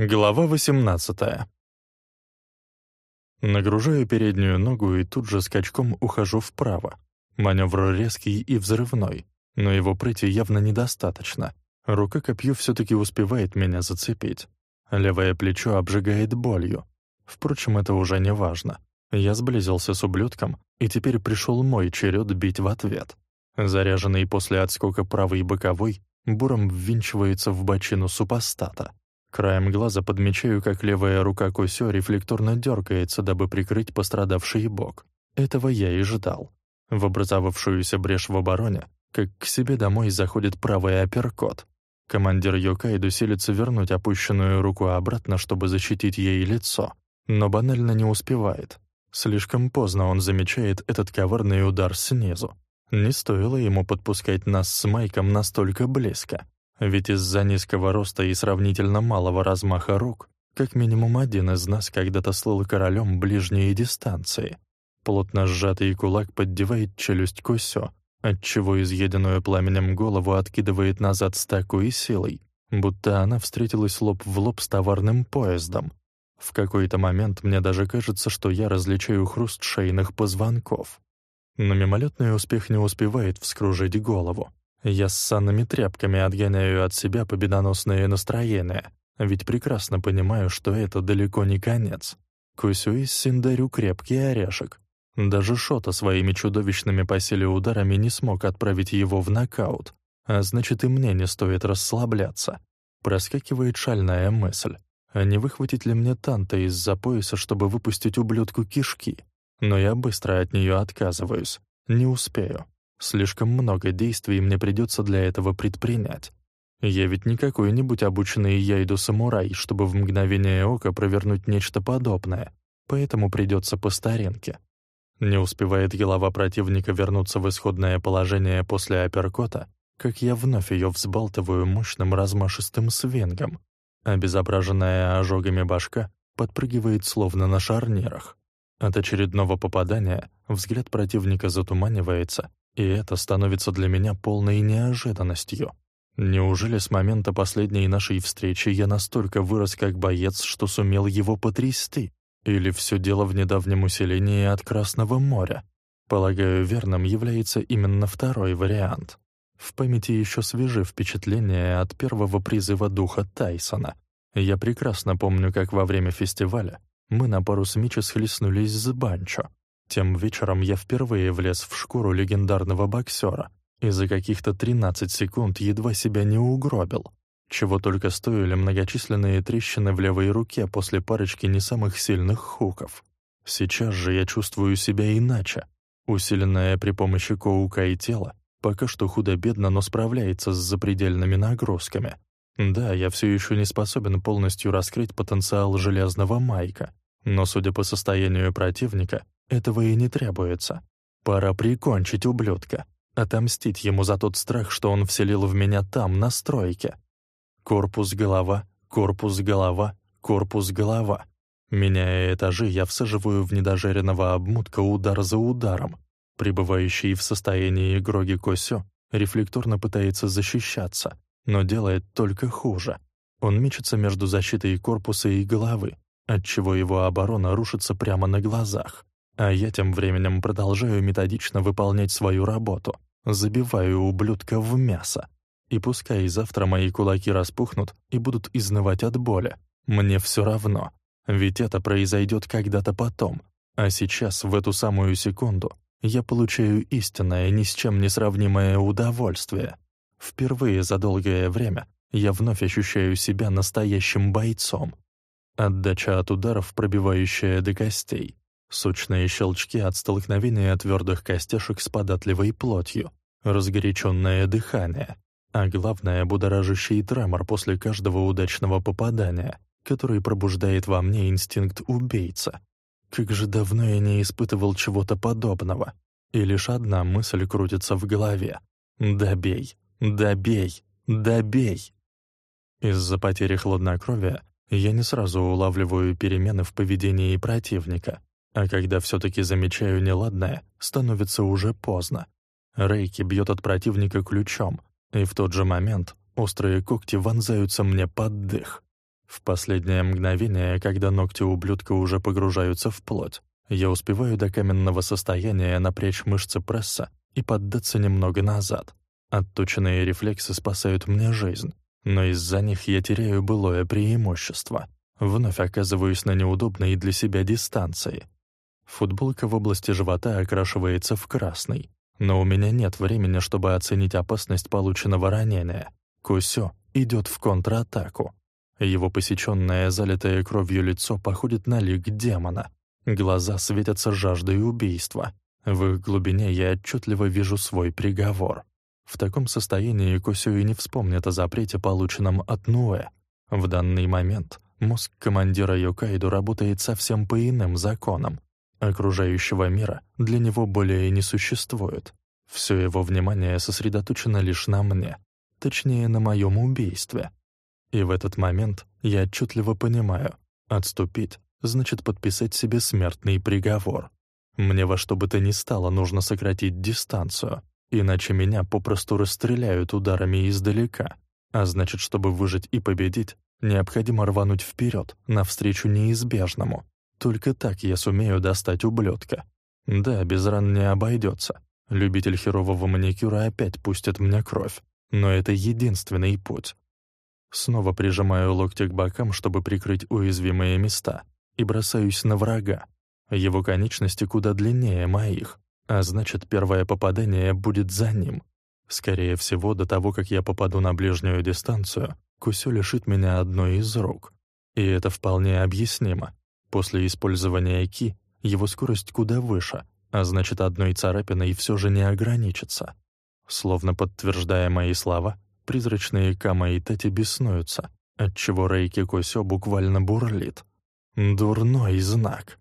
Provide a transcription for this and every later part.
Глава 18. Нагружаю переднюю ногу и тут же скачком ухожу вправо. Маневр резкий и взрывной, но его прыти явно недостаточно. Рука копью все-таки успевает меня зацепить. Левое плечо обжигает болью. Впрочем, это уже не важно. Я сблизился с ублюдком, и теперь пришел мой черед бить в ответ. Заряженный после отскока правый боковой, буром ввинчивается в бочину супостата. Краем глаза подмечаю, как левая рука Кусё рефлекторно дергается, дабы прикрыть пострадавший бок. Этого я и ждал. В образовавшуюся брешь в обороне, как к себе домой заходит правый апперкот. Командир Йокайду селится вернуть опущенную руку обратно, чтобы защитить ей лицо, но банально не успевает. Слишком поздно он замечает этот коварный удар снизу. Не стоило ему подпускать нас с Майком настолько близко. Ведь из-за низкого роста и сравнительно малого размаха рук, как минимум один из нас когда-то слыл королем ближней дистанции. Плотно сжатый кулак поддевает челюсть Кусё, отчего изъеденную пламенем голову откидывает назад с такой силой, будто она встретилась лоб в лоб с товарным поездом. В какой-то момент мне даже кажется, что я различаю хруст шейных позвонков. Но мимолетный успех не успевает вскружить голову. Я с санными тряпками отгоняю от себя победоносное настроение, ведь прекрасно понимаю, что это далеко не конец. Кусю из Синдарю крепкий орешек. Даже Шота своими чудовищными по силе ударами не смог отправить его в нокаут, а значит и мне не стоит расслабляться. Проскакивает шальная мысль. А не выхватить ли мне танта из-за пояса, чтобы выпустить ублюдку кишки? Но я быстро от нее отказываюсь. Не успею. Слишком много действий мне придется для этого предпринять. Я ведь не какой-нибудь обученный яйду-самурай, чтобы в мгновение ока провернуть нечто подобное, поэтому придется по старинке. Не успевает голова противника вернуться в исходное положение после апперкота, как я вновь ее взбалтываю мощным размашистым свингом. Обезображенная ожогами башка подпрыгивает словно на шарнирах. От очередного попадания взгляд противника затуманивается, и это становится для меня полной неожиданностью. Неужели с момента последней нашей встречи я настолько вырос как боец, что сумел его потрясти? Или все дело в недавнем усилении от Красного моря? Полагаю, верным является именно второй вариант. В памяти еще свежи впечатления от первого призыва духа Тайсона. Я прекрасно помню, как во время фестиваля мы на пару с Мичи схлестнулись с Банчо. Тем вечером я впервые влез в шкуру легендарного боксера и за каких-то 13 секунд едва себя не угробил, чего только стоили многочисленные трещины в левой руке после парочки не самых сильных хуков. Сейчас же я чувствую себя иначе. Усиленная при помощи коука и тела, пока что худо-бедно, но справляется с запредельными нагрузками. Да, я все еще не способен полностью раскрыть потенциал железного майка, но, судя по состоянию противника, этого и не требуется. Пора прикончить ублюдка, отомстить ему за тот страх, что он вселил в меня там, на стройке. Корпус-голова, корпус-голова, корпус-голова. Меняя этажи, я всаживаю в недожаренного обмутка удар за ударом. Пребывающий в состоянии Гроги Косё рефлекторно пытается защищаться, но делает только хуже. Он мечется между защитой корпуса и головы, отчего его оборона рушится прямо на глазах. А я тем временем продолжаю методично выполнять свою работу, забиваю ублюдка в мясо. И пускай завтра мои кулаки распухнут и будут изнывать от боли, мне все равно, ведь это произойдет когда-то потом, а сейчас, в эту самую секунду, я получаю истинное, ни с чем не сравнимое удовольствие. Впервые за долгое время я вновь ощущаю себя настоящим бойцом. Отдача от ударов, пробивающая до костей, Сочные щелчки от столкновения твердых костяшек с податливой плотью, разгоряченное дыхание, а главное — будоражащий тремор после каждого удачного попадания, который пробуждает во мне инстинкт убийца. Как же давно я не испытывал чего-то подобного. И лишь одна мысль крутится в голове. «Добей! Добей! Добей!» Из-за потери хладнокровия я не сразу улавливаю перемены в поведении противника. А когда все-таки замечаю неладное, становится уже поздно. Рейки бьет от противника ключом, и в тот же момент острые когти вонзаются мне под дых. В последнее мгновение, когда ногти ублюдка уже погружаются в плоть, я успеваю до каменного состояния напрячь мышцы пресса и поддаться немного назад. Отточенные рефлексы спасают мне жизнь, но из-за них я теряю былое преимущество. Вновь оказываюсь на неудобной для себя дистанции. Футболка в области живота окрашивается в красный, но у меня нет времени, чтобы оценить опасность полученного ранения. Кусё идет в контратаку. Его посеченное, залитое кровью лицо походит на лик демона. Глаза светятся жаждой убийства. В их глубине я отчетливо вижу свой приговор. В таком состоянии Косю и не вспомнит о запрете, полученном от Нуэ. В данный момент мозг командира Йокайду работает совсем по иным законам. Окружающего мира для него более не существует. Все его внимание сосредоточено лишь на мне, точнее, на моем убийстве. И в этот момент я отчетливо понимаю, отступить значит подписать себе смертный приговор. Мне во что бы то ни стало нужно сократить дистанцию, иначе меня попросту расстреляют ударами издалека. А значит, чтобы выжить и победить, необходимо рвануть вперед, навстречу неизбежному. Только так я сумею достать ублюдка. Да, без ран не обойдется. Любитель херового маникюра опять пустит мне кровь. Но это единственный путь. Снова прижимаю локти к бокам, чтобы прикрыть уязвимые места, и бросаюсь на врага. Его конечности куда длиннее моих, а значит, первое попадание будет за ним. Скорее всего, до того, как я попаду на ближнюю дистанцию, Кусё лишит меня одной из рук. И это вполне объяснимо. После использования Ки его скорость куда выше, а значит, одной царапиной все же не ограничится. Словно подтверждая мои слова, Призрачные Кама и Тати беснуются, отчего Рейки Косё буквально бурлит. Дурной знак.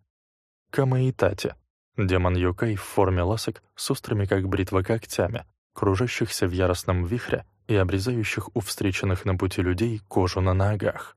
Кама и Тати. Демон Юкай в форме ласок с острыми как бритва когтями, кружащихся в яростном вихре и обрезающих у встреченных на пути людей кожу на ногах.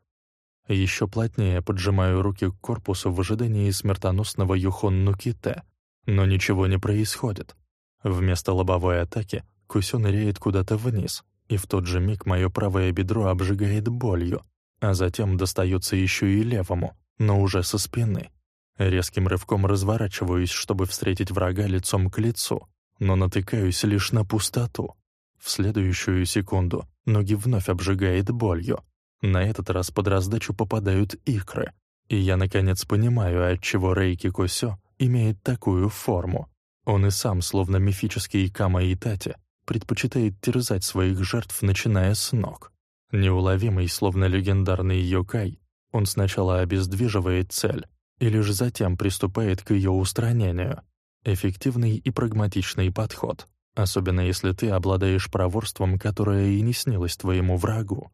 Еще плотнее поджимаю руки к корпусу в ожидании смертоносного Юхон Нуките, но ничего не происходит. Вместо лобовой атаки Кусё ныряет куда-то вниз, и в тот же миг мое правое бедро обжигает болью, а затем достается еще и левому, но уже со спины. Резким рывком разворачиваюсь, чтобы встретить врага лицом к лицу, но натыкаюсь лишь на пустоту. В следующую секунду ноги вновь обжигает болью. На этот раз под раздачу попадают икры, и я наконец понимаю, отчего Рейки Косё имеет такую форму. Он и сам, словно мифический Кама Итати, предпочитает терзать своих жертв, начиная с ног. Неуловимый, словно легендарный Йокай, он сначала обездвиживает цель и лишь затем приступает к ее устранению. Эффективный и прагматичный подход, особенно если ты обладаешь проворством, которое и не снилось твоему врагу.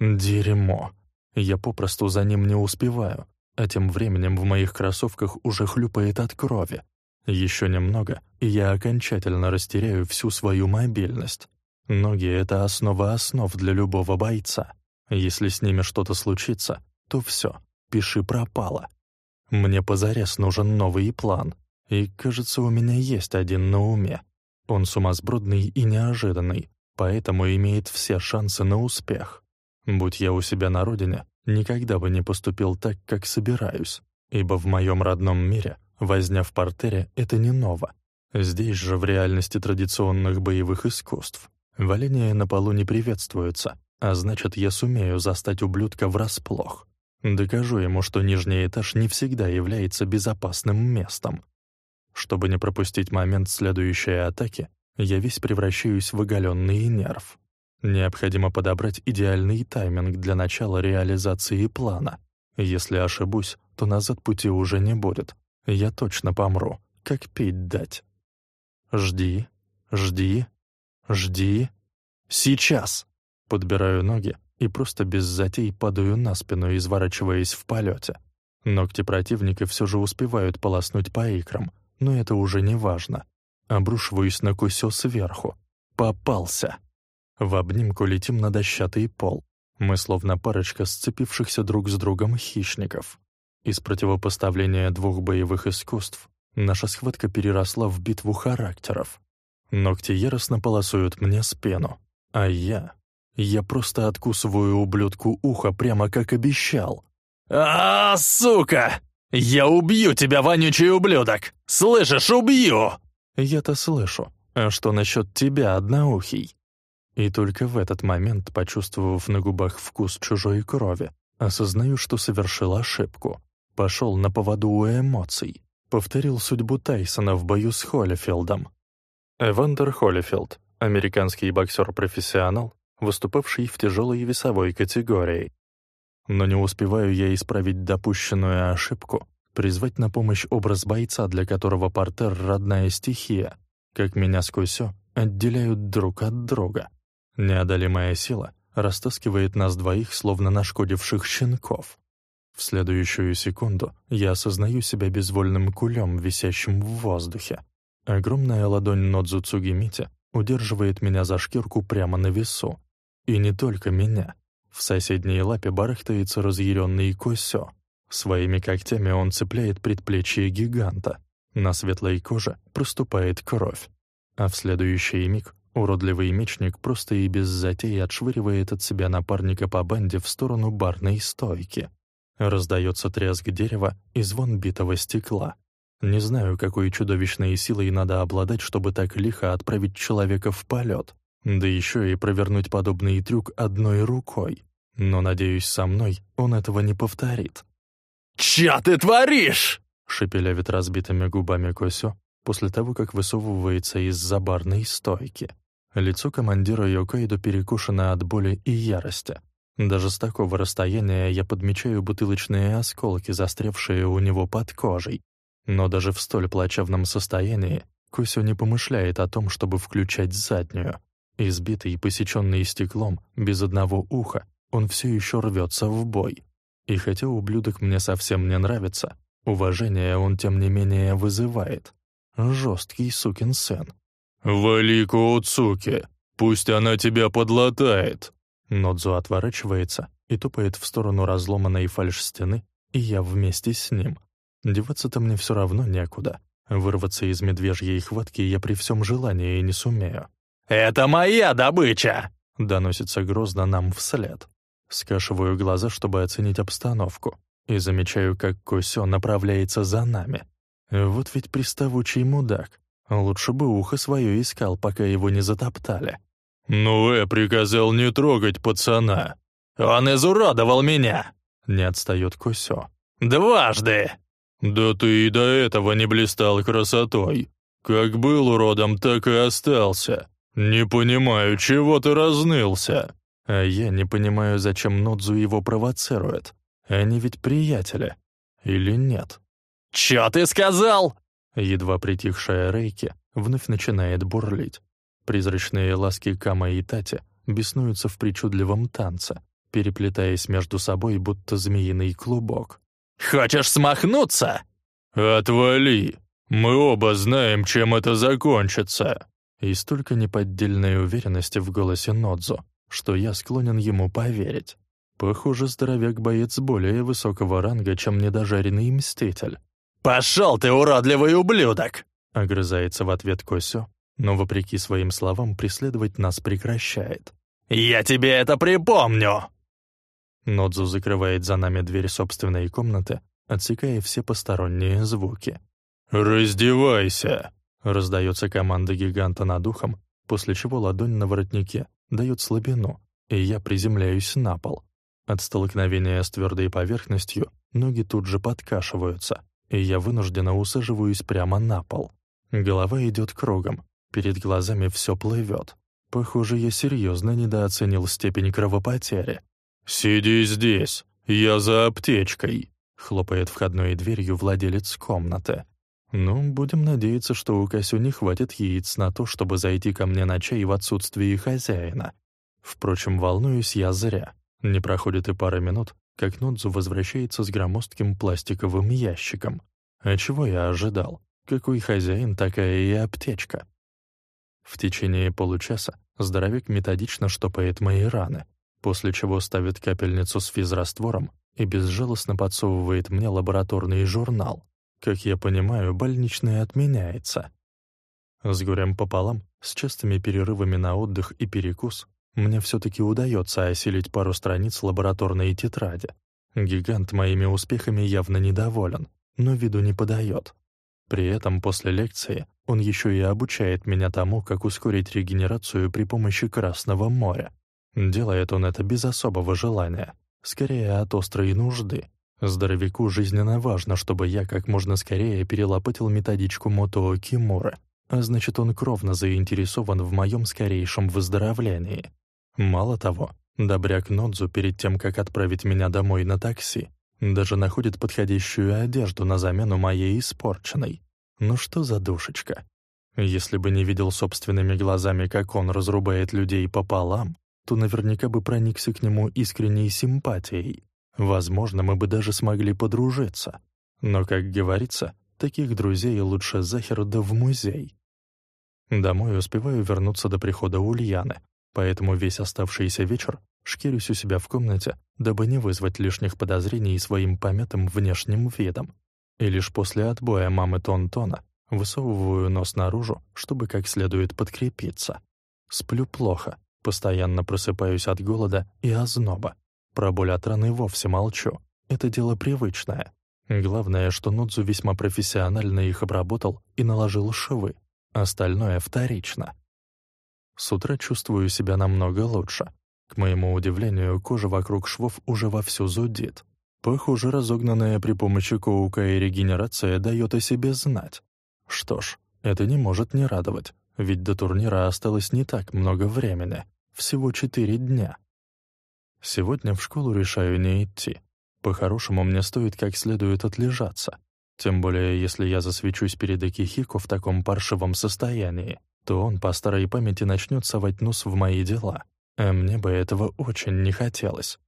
Дерьмо. Я попросту за ним не успеваю, а тем временем в моих кроссовках уже хлюпает от крови. Еще немного, и я окончательно растеряю всю свою мобильность. Ноги — это основа основ для любого бойца. Если с ними что-то случится, то все, пиши пропало. Мне позарез нужен новый план, и, кажется, у меня есть один на уме. Он сумасбродный и неожиданный, поэтому имеет все шансы на успех. Будь я у себя на родине, никогда бы не поступил так, как собираюсь, ибо в моем родном мире Возня в портере — это не ново. Здесь же, в реальности традиционных боевых искусств, валение на полу не приветствуется, а значит, я сумею застать ублюдка врасплох. Докажу ему, что нижний этаж не всегда является безопасным местом. Чтобы не пропустить момент следующей атаки, я весь превращаюсь в оголенный нерв. Необходимо подобрать идеальный тайминг для начала реализации плана. Если ошибусь, то назад пути уже не будет, я точно помру, как пить дать. Жди, жди, жди. Сейчас! Подбираю ноги и просто без затей падаю на спину, изворачиваясь в полете. Ногти противника все же успевают полоснуть по икрам, но это уже не важно. Обрушиваюсь на кусё сверху. Попался! В обнимку летим на дощатый пол. Мы словно парочка сцепившихся друг с другом хищников. Из противопоставления двух боевых искусств наша схватка переросла в битву характеров. Ногти яростно полосуют мне спину, а я... Я просто откусываю ублюдку ухо, прямо как обещал. а, сука! Я убью тебя, вонючий ублюдок! Слышишь, убью!» Я-то слышу. А что насчет тебя, одноухий? И только в этот момент, почувствовав на губах вкус чужой крови, осознаю, что совершил ошибку. Пошел на поводу у эмоций. Повторил судьбу Тайсона в бою с Холлифилдом. Эвандер Холлифилд, американский боксер-профессионал, выступавший в тяжелой весовой категории. Но не успеваю я исправить допущенную ошибку, призвать на помощь образ бойца, для которого портер — родная стихия, как меня с Кусё отделяют друг от друга. Неодолимая сила растаскивает нас двоих, словно нашкодивших щенков. В следующую секунду я осознаю себя безвольным кулем, висящим в воздухе. Огромная ладонь Нодзу Цугимити удерживает меня за шкирку прямо на весу. И не только меня. В соседней лапе барахтается разъяренный Косё. Своими когтями он цепляет предплечье гиганта. На светлой коже проступает кровь. А в следующий миг уродливый мечник просто и без затей отшвыривает от себя напарника по банде в сторону барной стойки. Раздается треск дерева и звон битого стекла. Не знаю, какой чудовищной силой надо обладать, чтобы так лихо отправить человека в полет, да еще и провернуть подобный трюк одной рукой. Но, надеюсь, со мной он этого не повторит. «Чё ты творишь?» — шепелявит разбитыми губами Косё после того, как высовывается из-за барной стойки. Лицо командира Йокайдо перекушено от боли и ярости. Даже с такого расстояния я подмечаю бутылочные осколки, застрявшие у него под кожей. Но даже в столь плачевном состоянии Косю не помышляет о том, чтобы включать заднюю. Избитый и посеченный стеклом, без одного уха, он все еще рвется в бой. И хотя ублюдок мне совсем не нравится, уважение он тем не менее вызывает. Жесткий сукин сын. «Вали Коуцуки, пусть она тебя подлатает!» Нодзу отворачивается и тупает в сторону разломанной фальш-стены, и я вместе с ним. Деваться-то мне все равно некуда. Вырваться из медвежьей хватки я при всем желании не сумею. «Это моя добыча!» — доносится грозно нам вслед. Скашиваю глаза, чтобы оценить обстановку, и замечаю, как Косё направляется за нами. Вот ведь приставучий мудак. Лучше бы ухо свое искал, пока его не затоптали. «Ну, я приказал не трогать пацана. Он изуродовал меня!» Не отстает Кусё. «Дважды!» «Да ты и до этого не блистал красотой. Как был уродом, так и остался. Не понимаю, чего ты разнылся?» А я не понимаю, зачем Нодзу его провоцирует. Они ведь приятели. Или нет? «Чё ты сказал?» Едва притихшая Рейки вновь начинает бурлить. Призрачные ласки Кама и Тати беснуются в причудливом танце, переплетаясь между собой, будто змеиный клубок. «Хочешь смахнуться?» «Отвали! Мы оба знаем, чем это закончится!» И столько неподдельной уверенности в голосе Нодзо, что я склонен ему поверить. Похоже, здоровяк-боец более высокого ранга, чем недожаренный мститель. «Пошел ты, уродливый ублюдок!» — огрызается в ответ Косё, но, вопреки своим словам, преследовать нас прекращает. «Я тебе это припомню!» Нодзу закрывает за нами дверь собственной комнаты, отсекая все посторонние звуки. «Раздевайся!» — раздается команда гиганта над ухом, после чего ладонь на воротнике дает слабину, и я приземляюсь на пол. От столкновения с твердой поверхностью ноги тут же подкашиваются, и я вынужденно усаживаюсь прямо на пол. Голова идет кругом, перед глазами все плывет. Похоже, я серьезно недооценил степень кровопотери. «Сиди здесь, я за аптечкой», — хлопает входной дверью владелец комнаты. «Ну, будем надеяться, что у Касю не хватит яиц на то, чтобы зайти ко мне на чай в отсутствии хозяина. Впрочем, волнуюсь я зря. Не проходит и пары минут, как Нодзу возвращается с громоздким пластиковым ящиком. А чего я ожидал? Какой хозяин, такая и аптечка. В течение получаса здоровяк методично штопает мои раны, после чего ставит капельницу с физраствором и безжалостно подсовывает мне лабораторный журнал. Как я понимаю, больничный отменяется. С горем пополам, с частыми перерывами на отдых и перекус, мне все-таки удается осилить пару страниц лабораторной тетради. Гигант моими успехами явно недоволен, но виду не подает. При этом после лекции он еще и обучает меня тому, как ускорить регенерацию при помощи Красного моря. Делает он это без особого желания, скорее от острой нужды. Здоровяку жизненно важно, чтобы я как можно скорее перелопатил методичку Мотоо Кимуры, а значит, он кровно заинтересован в моем скорейшем выздоровлении. Мало того, добряк Нодзу перед тем, как отправить меня домой на такси, даже находит подходящую одежду на замену моей испорченной. Ну что за душечка? Если бы не видел собственными глазами, как он разрубает людей пополам, то наверняка бы проникся к нему искренней симпатией. Возможно, мы бы даже смогли подружиться. Но, как говорится, таких друзей лучше захер да в музей. Домой успеваю вернуться до прихода Ульяны, поэтому весь оставшийся вечер шкирюсь у себя в комнате, дабы не вызвать лишних подозрений своим помятым внешним видом. И лишь после отбоя мамы Тон-Тона высовываю нос наружу, чтобы как следует подкрепиться. Сплю плохо, постоянно просыпаюсь от голода и озноба. Про боль от раны вовсе молчу. Это дело привычное. Главное, что Нудзу весьма профессионально их обработал и наложил швы. Остальное вторично. С утра чувствую себя намного лучше. К моему удивлению, кожа вокруг швов уже вовсю зудит. Похоже, разогнанная при помощи коука и регенерация дает о себе знать. Что ж, это не может не радовать, ведь до турнира осталось не так много времени, всего четыре дня. Сегодня в школу решаю не идти. По-хорошему, мне стоит как следует отлежаться. Тем более, если я засвечусь перед Акихико в таком паршивом состоянии, то он по старой памяти начнет совать нос в мои дела. А мне бы этого очень не хотелось.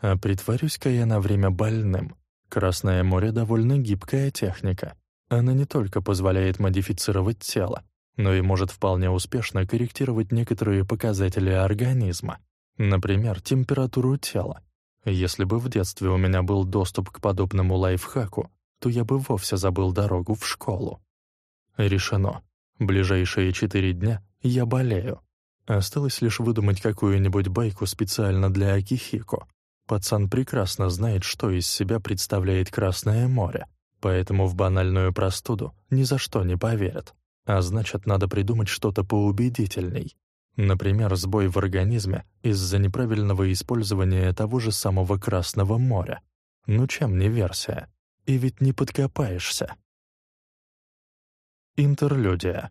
А притворюсь-ка я на время больным. Красное море — довольно гибкая техника. Она не только позволяет модифицировать тело, но и может вполне успешно корректировать некоторые показатели организма. Например, температуру тела. Если бы в детстве у меня был доступ к подобному лайфхаку, то я бы вовсе забыл дорогу в школу. Решено. Ближайшие четыре дня я болею. Осталось лишь выдумать какую-нибудь байку специально для Акихико. Пацан прекрасно знает, что из себя представляет Красное море, поэтому в банальную простуду ни за что не поверят. А значит, надо придумать что-то поубедительней. Например, сбой в организме из-за неправильного использования того же самого Красного моря. Ну чем не версия? И ведь не подкопаешься. Интерлюдия.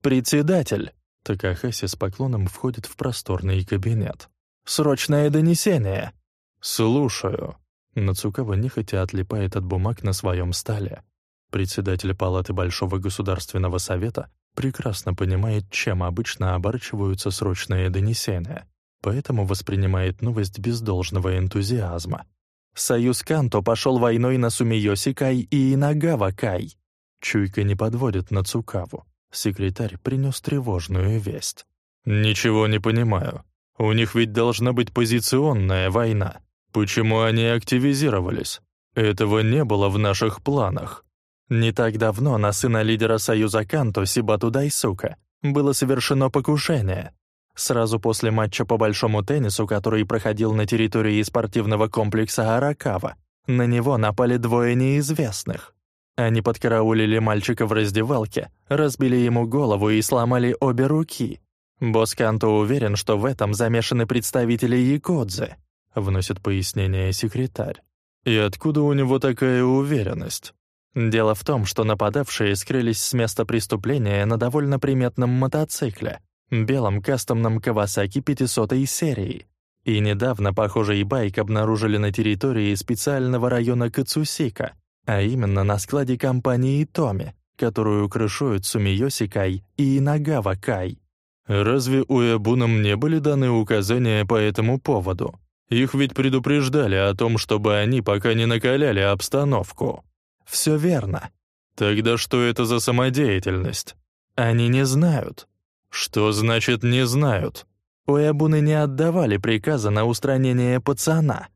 «Председатель!» Такахаси с поклоном входит в просторный кабинет. Срочное донесение!» «Слушаю». Нацукава нехотя отлипает от бумаг на своем столе. Председатель Палаты Большого Государственного Совета прекрасно понимает, чем обычно оборачиваются срочные донесения, поэтому воспринимает новость без должного энтузиазма. «Союз Канто пошел войной на Сумиёси-Кай и Инагава-Кай». Чуйка не подводит Нацукаву. Секретарь принес тревожную весть. «Ничего не понимаю. У них ведь должна быть позиционная война. Почему они активизировались? Этого не было в наших планах. Не так давно на сына лидера Союза Канто Сибату Дайсука было совершено покушение. Сразу после матча по большому теннису, который проходил на территории спортивного комплекса Аракава, на него напали двое неизвестных. Они подкараулили мальчика в раздевалке, разбили ему голову и сломали обе руки, «Босс Канто уверен, что в этом замешаны представители Якодзе», — вносит пояснение секретарь. «И откуда у него такая уверенность?» Дело в том, что нападавшие скрылись с места преступления на довольно приметном мотоцикле, белом кастомном Кавасаки 500 серии. И недавно похожий байк обнаружили на территории специального района Кацусика, а именно на складе компании Томи, которую крышуют Сумиёси Кай и Инагава Кай. Разве у Эбунам не были даны указания по этому поводу? Их ведь предупреждали о том, чтобы они пока не накаляли обстановку. Все верно. Тогда что это за самодеятельность? Они не знают. Что значит «не знают»? У Эбуны не отдавали приказа на устранение пацана.